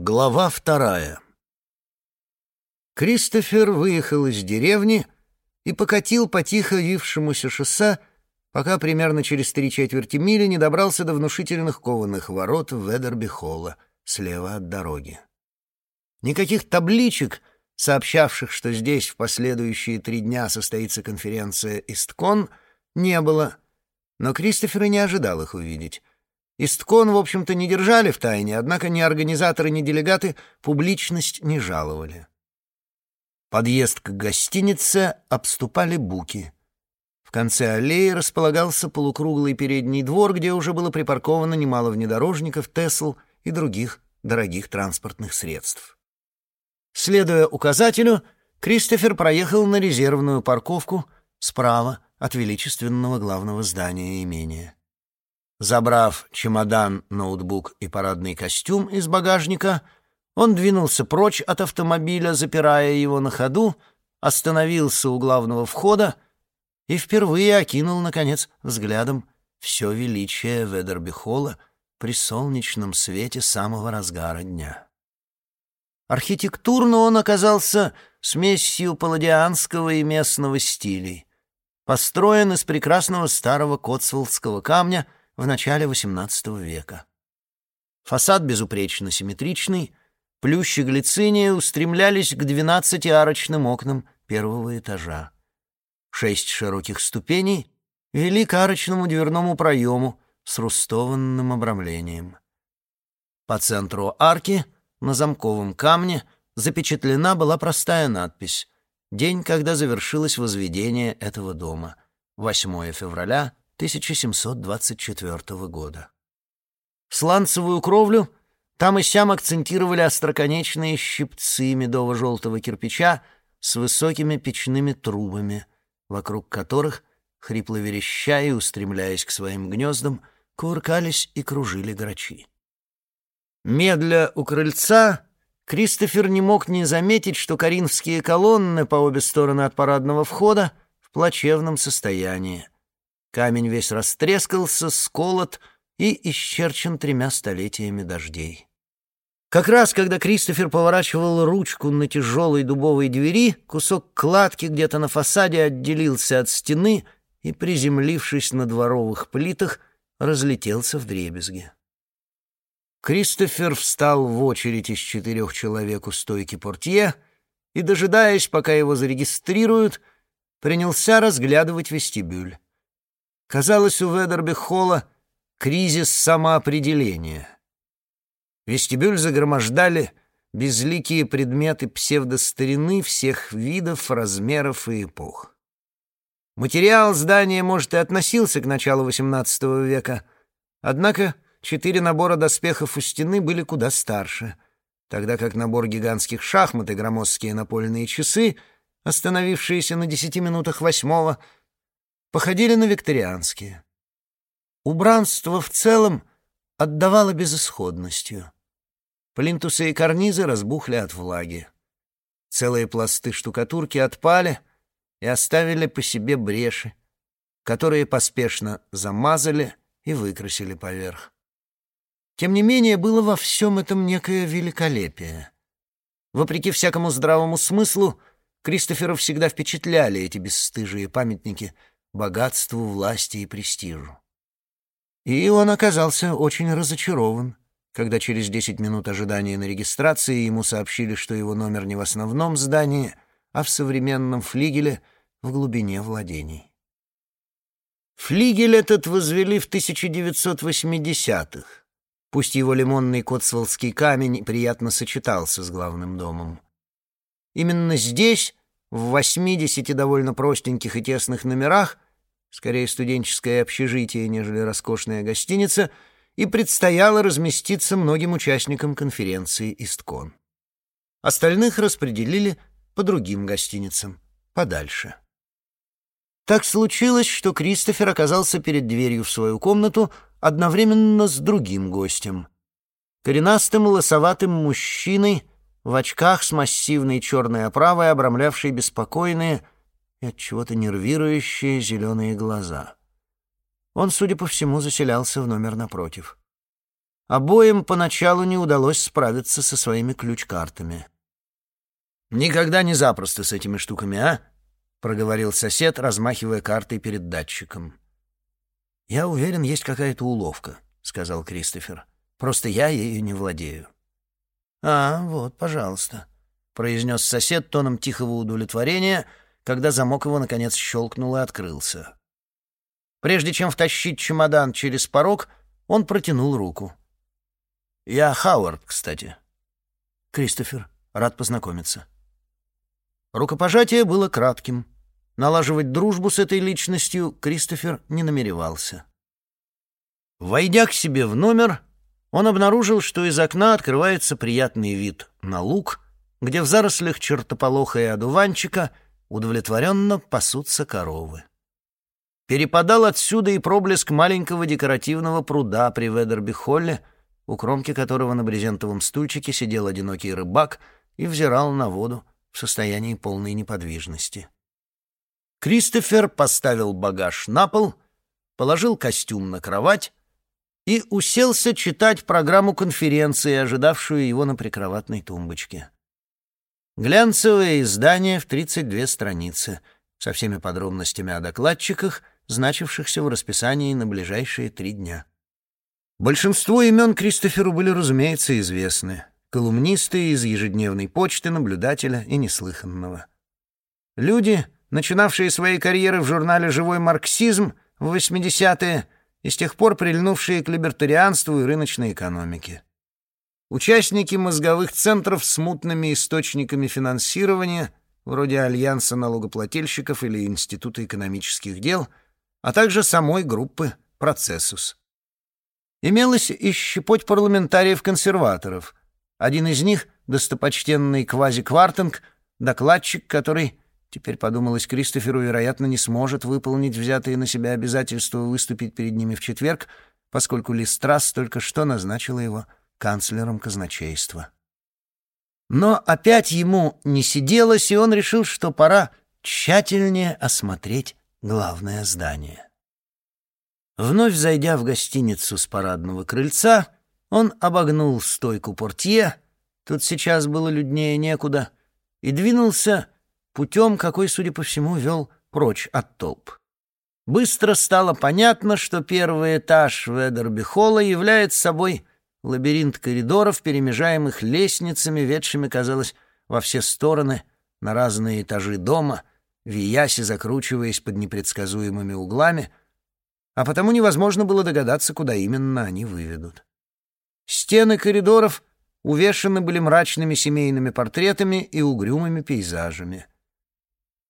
Глава вторая Кристофер выехал из деревни и покатил по тихо вившемуся шоссе, пока примерно через три четверти мили не добрался до внушительных кованых ворот Ведерби-холла слева от дороги. Никаких табличек, сообщавших, что здесь в последующие три дня состоится конференция «Исткон», не было, но Кристофер и не ожидал их увидеть. Исткон, в общем-то, не держали в тайне, однако ни организаторы, ни делегаты публичность не жаловали. Подъезд к гостинице обступали буки. В конце аллеи располагался полукруглый передний двор, где уже было припарковано немало внедорожников, Тесл и других дорогих транспортных средств. Следуя указателю, Кристофер проехал на резервную парковку справа от величественного главного здания имения. Забрав чемодан, ноутбук и парадный костюм из багажника, он двинулся прочь от автомобиля, запирая его на ходу, остановился у главного входа и впервые окинул, наконец, взглядом все величие Ведерби-холла при солнечном свете самого разгара дня. Архитектурно он оказался смесью палладианского и местного стилей. Построен из прекрасного старого котсволдского камня — в начале XVIII века. Фасад безупречно симметричный, плющи глициния устремлялись к двенадцати арочным окнам первого этажа. Шесть широких ступеней вели к арочному дверному проему с рустованным обрамлением. По центру арки на замковом камне запечатлена была простая надпись «День, когда завершилось возведение этого дома. 8 февраля 1724 года. Сланцевую кровлю там и сям акцентировали остроконечные щипцы медово-желтого кирпича с высокими печными трубами, вокруг которых, хрипло вереща и устремляясь к своим гнездам, кувыркались и кружили грачи. Медля у крыльца Кристофер не мог не заметить, что коринфские колонны по обе стороны от парадного входа в плачевном состоянии — Камень весь растрескался, сколот и исчерчен тремя столетиями дождей. Как раз, когда Кристофер поворачивал ручку на тяжелой дубовой двери, кусок кладки где-то на фасаде отделился от стены и, приземлившись на дворовых плитах, разлетелся в дребезги. Кристофер встал в очередь из четырех человек у стойки портье и, дожидаясь, пока его зарегистрируют, принялся разглядывать вестибюль. Казалось, у Ведерби-холла кризис самоопределения. Вестибюль загромождали безликие предметы псевдостарины всех видов, размеров и эпох. Материал здания, может, и относился к началу XVIII века, однако четыре набора доспехов у стены были куда старше, тогда как набор гигантских шахмат и громоздкие напольные часы, остановившиеся на десяти минутах восьмого, — походили на викторианские. Убранство в целом отдавало безысходностью. Плинтусы и карнизы разбухли от влаги. Целые пласты штукатурки отпали и оставили по себе бреши, которые поспешно замазали и выкрасили поверх. Тем не менее, было во всем этом некое великолепие. Вопреки всякому здравому смыслу, Кристофера всегда впечатляли эти бесстыжие памятники — богатству, власти и престижу. И он оказался очень разочарован, когда через десять минут ожидания на регистрации ему сообщили, что его номер не в основном здании, а в современном флигеле в глубине владений. Флигель этот возвели в 1980-х. Пусть его лимонный котсволдский камень приятно сочетался с главным домом. Именно здесь в 80 довольно простеньких и тесных номерах, скорее студенческое общежитие, нежели роскошная гостиница, и предстояло разместиться многим участникам конференции «Исткон». Остальных распределили по другим гостиницам, подальше. Так случилось, что Кристофер оказался перед дверью в свою комнату одновременно с другим гостем. Коренастым лосоватым мужчиной в очках с массивной черной оправой, обрамлявшей беспокойные и от чего-то нервирующие зеленые глаза. Он, судя по всему, заселялся в номер напротив. обоим поначалу не удалось справиться со своими ключ-картами. «Никогда не запросто с этими штуками, а?» — проговорил сосед, размахивая картой перед датчиком. «Я уверен, есть какая-то уловка», — сказал Кристофер. «Просто я ею не владею». «А, вот, пожалуйста», — произнес сосед тоном тихого удовлетворения, когда замок его, наконец, щелкнул и открылся. Прежде чем втащить чемодан через порог, он протянул руку. «Я Хауард, кстати». «Кристофер, рад познакомиться». Рукопожатие было кратким. Налаживать дружбу с этой личностью Кристофер не намеревался. Войдя к себе в номер, он обнаружил, что из окна открывается приятный вид на луг, где в зарослях чертополоха и одуванчика удовлетворенно пасутся коровы. Перепадал отсюда и проблеск маленького декоративного пруда при Ведерби-холле, у кромки которого на брезентовом стульчике сидел одинокий рыбак и взирал на воду в состоянии полной неподвижности. Кристофер поставил багаж на пол, положил костюм на кровать и уселся читать программу конференции, ожидавшую его на прикроватной тумбочке. Глянцевое издание в 32 страницы со всеми подробностями о докладчиках, значившихся в расписании на ближайшие три дня. Большинство имен Кристоферу были, разумеется, известны. Колумнисты из ежедневной почты, наблюдателя и неслыханного. Люди, начинавшие свои карьеры в журнале «Живой марксизм» в 80-е, и с тех пор прильнувшие к либертарианству и рыночной экономике. Участники мозговых центров с мутными источниками финансирования, вроде Альянса налогоплательщиков или Института экономических дел, а также самой группы «Процессус». Имелось и щепоть парламентариев-консерваторов. Один из них, достопочтенный Квази-Квартинг, докладчик, который Теперь, подумалось Кристоферу, вероятно, не сможет выполнить взятые на себя обязательства выступить перед ними в четверг, поскольку Листрас только что назначила его канцлером казначейства. Но опять ему не сиделось, и он решил, что пора тщательнее осмотреть главное здание. Вновь зайдя в гостиницу с парадного крыльца, он обогнул стойку портье, тут сейчас было люднее некуда, и двинулся путем, какой, судя по всему, вел прочь от толп. Быстро стало понятно, что первый этаж Ведерби-холла является собой лабиринт коридоров, перемежаемых лестницами, ведшими, казалось, во все стороны, на разные этажи дома, виясь и закручиваясь под непредсказуемыми углами, а потому невозможно было догадаться, куда именно они выведут. Стены коридоров увешаны были мрачными семейными портретами и угрюмыми пейзажами —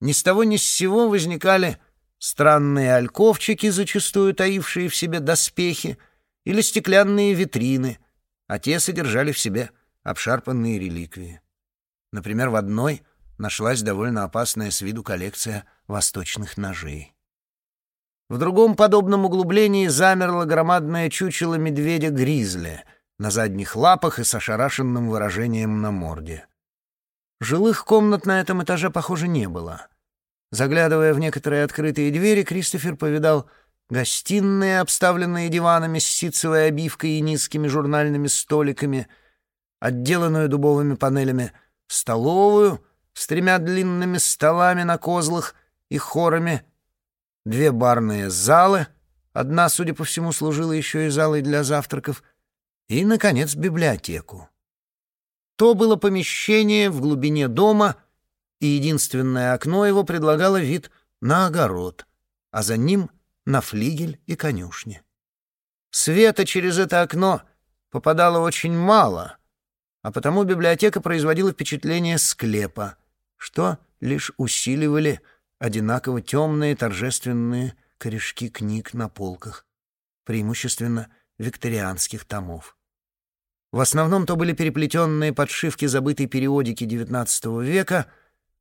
ни с того ни с сего возникали странные альковчики, зачастую таившие в себе доспехи, или стеклянные витрины, а те содержали в себе обшарпанные реликвии. Например, в одной нашлась довольно опасная с виду коллекция восточных ножей. В другом подобном углублении замерло громадное чучело медведя-гризли на задних лапах и с ошарашенным выражением на морде. Жилых комнат на этом этаже, похоже, не было. Заглядывая в некоторые открытые двери, Кристофер повидал гостиные, обставленные диванами с ситцевой обивкой и низкими журнальными столиками, отделанную дубовыми панелями, столовую с тремя длинными столами на козлах и хорами, две барные залы, одна, судя по всему, служила еще и залой для завтраков, и, наконец, библиотеку. То было помещение в глубине дома, и единственное окно его предлагало вид на огород, а за ним — на флигель и конюшни. Света через это окно попадало очень мало, а потому библиотека производила впечатление склепа, что лишь усиливали одинаково темные торжественные корешки книг на полках, преимущественно викторианских томов. В основном то были переплетенные подшивки забытой периодики XIX века,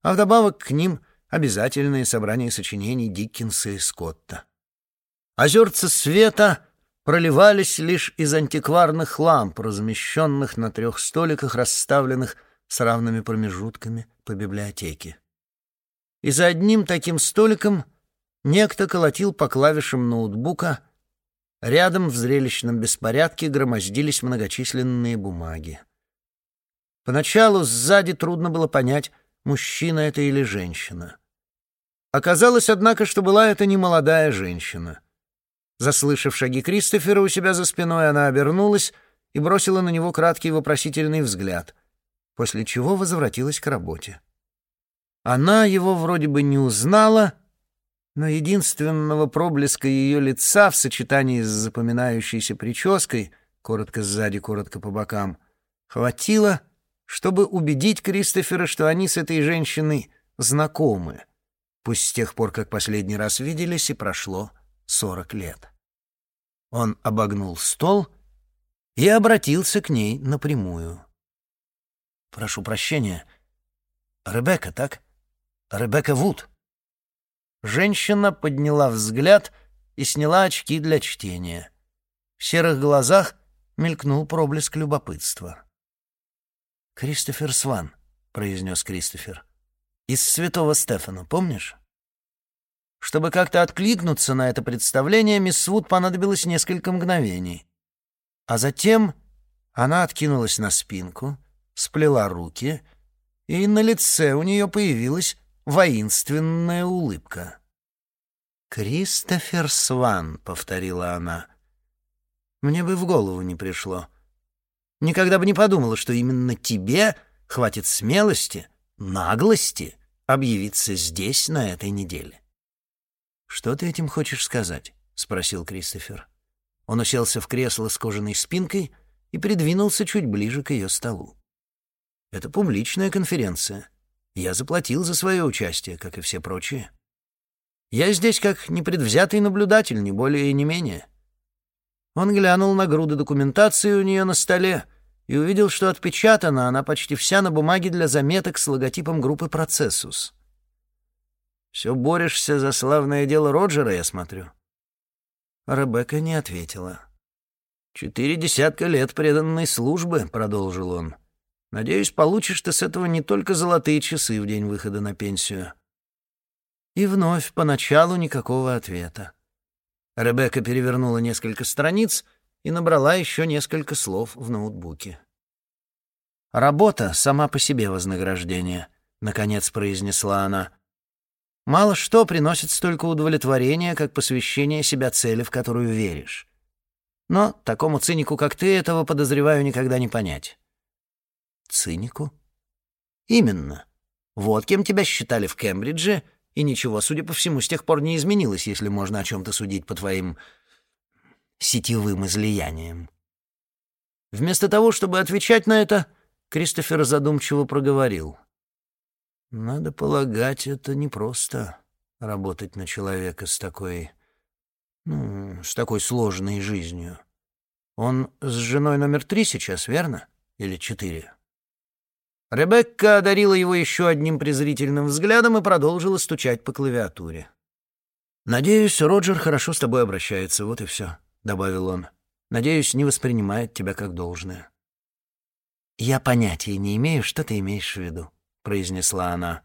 а вдобавок к ним обязательные собрания сочинений Диккенса и Скотта. Озерца света проливались лишь из антикварных ламп, размещенных на трех столиках, расставленных с равными промежутками по библиотеке. И за одним таким столиком некто колотил по клавишам ноутбука Рядом в зрелищном беспорядке громоздились многочисленные бумаги. Поначалу сзади трудно было понять, мужчина это или женщина. Оказалось, однако, что была это не молодая женщина. Заслышав шаги Кристофера у себя за спиной, она обернулась и бросила на него краткий вопросительный взгляд, после чего возвратилась к работе. Она его вроде бы не узнала, но единственного проблеска ее лица в сочетании с запоминающейся прической, коротко сзади, коротко по бокам, хватило, чтобы убедить Кристофера, что они с этой женщиной знакомы, пусть с тех пор, как последний раз виделись, и прошло сорок лет. Он обогнул стол и обратился к ней напрямую. «Прошу прощения. Ребекка, так? Ребекка Вуд?» Женщина подняла взгляд и сняла очки для чтения. В серых глазах мелькнул проблеск любопытства. «Кристофер Сван», — произнес Кристофер. «Из Святого Стефана, помнишь?» Чтобы как-то откликнуться на это представление, мисс Вуд понадобилось несколько мгновений. А затем она откинулась на спинку, сплела руки, и на лице у нее появилась воинственная улыбка. «Кристофер Сван», — повторила она. «Мне бы в голову не пришло. Никогда бы не подумала, что именно тебе хватит смелости, наглости объявиться здесь на этой неделе». «Что ты этим хочешь сказать?» — спросил Кристофер. Он уселся в кресло с кожаной спинкой и придвинулся чуть ближе к ее столу. «Это публичная конференция. Я заплатил за свое участие, как и все прочие. Я здесь как непредвзятый наблюдатель, не более и не менее». Он глянул на груды документации у нее на столе и увидел, что отпечатана она почти вся на бумаге для заметок с логотипом группы «Процессус». «Все борешься за славное дело Роджера, я смотрю». Ребекка не ответила. «Четыре десятка лет преданной службы», — продолжил он. Надеюсь, получишь ты с этого не только золотые часы в день выхода на пенсию». И вновь поначалу никакого ответа. Ребекка перевернула несколько страниц и набрала еще несколько слов в ноутбуке. «Работа сама по себе вознаграждение», — наконец произнесла она. «Мало что приносит столько удовлетворения, как посвящение себя цели, в которую веришь. Но такому цинику, как ты, этого, подозреваю, никогда не понять. Цинику? Именно. Вот кем тебя считали в Кембридже, и ничего, судя по всему, с тех пор не изменилось, если можно о чем-то судить по твоим сетевым излияниям. Вместо того, чтобы отвечать на это, Кристофер задумчиво проговорил. «Надо полагать, это непросто — работать на человека с такой... ну, с такой сложной жизнью. Он с женой номер три сейчас, верно? Или четыре?» Ребекка одарила его еще одним презрительным взглядом и продолжила стучать по клавиатуре. «Надеюсь, Роджер хорошо с тобой обращается, вот и все», — добавил он. «Надеюсь, не воспринимает тебя как должное». «Я понятия не имею, что ты имеешь в виду», — произнесла она.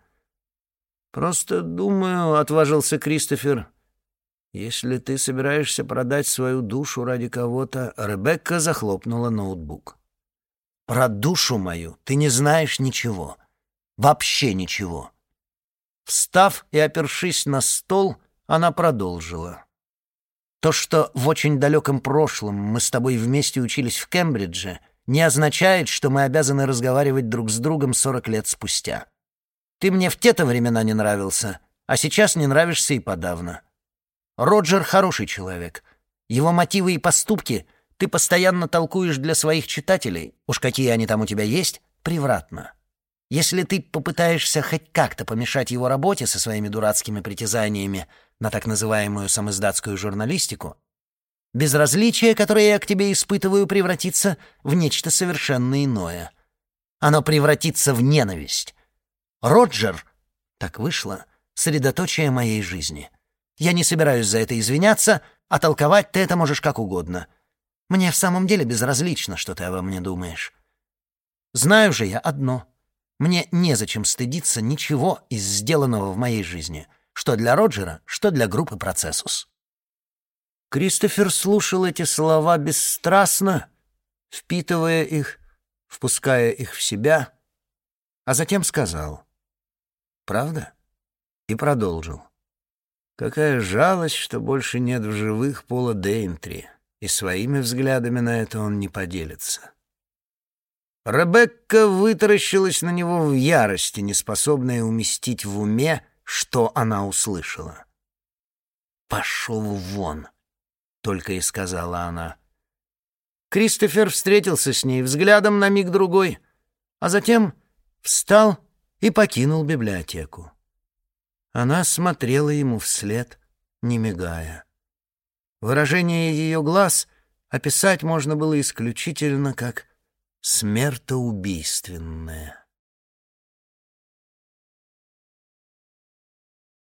«Просто думаю», — отважился Кристофер, — «если ты собираешься продать свою душу ради кого-то...» Ребекка захлопнула ноутбук. Про душу мою ты не знаешь ничего. Вообще ничего. Встав и опершись на стол, она продолжила. То, что в очень далеком прошлом мы с тобой вместе учились в Кембридже, не означает, что мы обязаны разговаривать друг с другом сорок лет спустя. Ты мне в те-то времена не нравился, а сейчас не нравишься и подавно. Роджер хороший человек. Его мотивы и поступки — ты постоянно толкуешь для своих читателей, уж какие они там у тебя есть, превратно. Если ты попытаешься хоть как-то помешать его работе со своими дурацкими притязаниями на так называемую самоиздатскую журналистику, безразличие, которое я к тебе испытываю, превратится в нечто совершенно иное. Оно превратится в ненависть. Роджер, так вышло, средоточие моей жизни. Я не собираюсь за это извиняться, а толковать ты это можешь как угодно — мне в самом деле безразлично, что ты обо мне думаешь. Знаю же я одно. Мне незачем стыдиться ничего из сделанного в моей жизни, что для Роджера, что для группы «Процессус». Кристофер слушал эти слова бесстрастно, впитывая их, впуская их в себя, а затем сказал «Правда?» и продолжил. Какая жалость, что больше нет в живых Пола Дейнтри, и своими взглядами на это он не поделится. Ребекка вытаращилась на него в ярости, неспособная уместить в уме, что она услышала. «Пошел вон!» — только и сказала она. Кристофер встретился с ней взглядом на миг-другой, а затем встал и покинул библиотеку. Она смотрела ему вслед, не мигая. Выражение ее глаз описать можно было исключительно как смертоубийственное.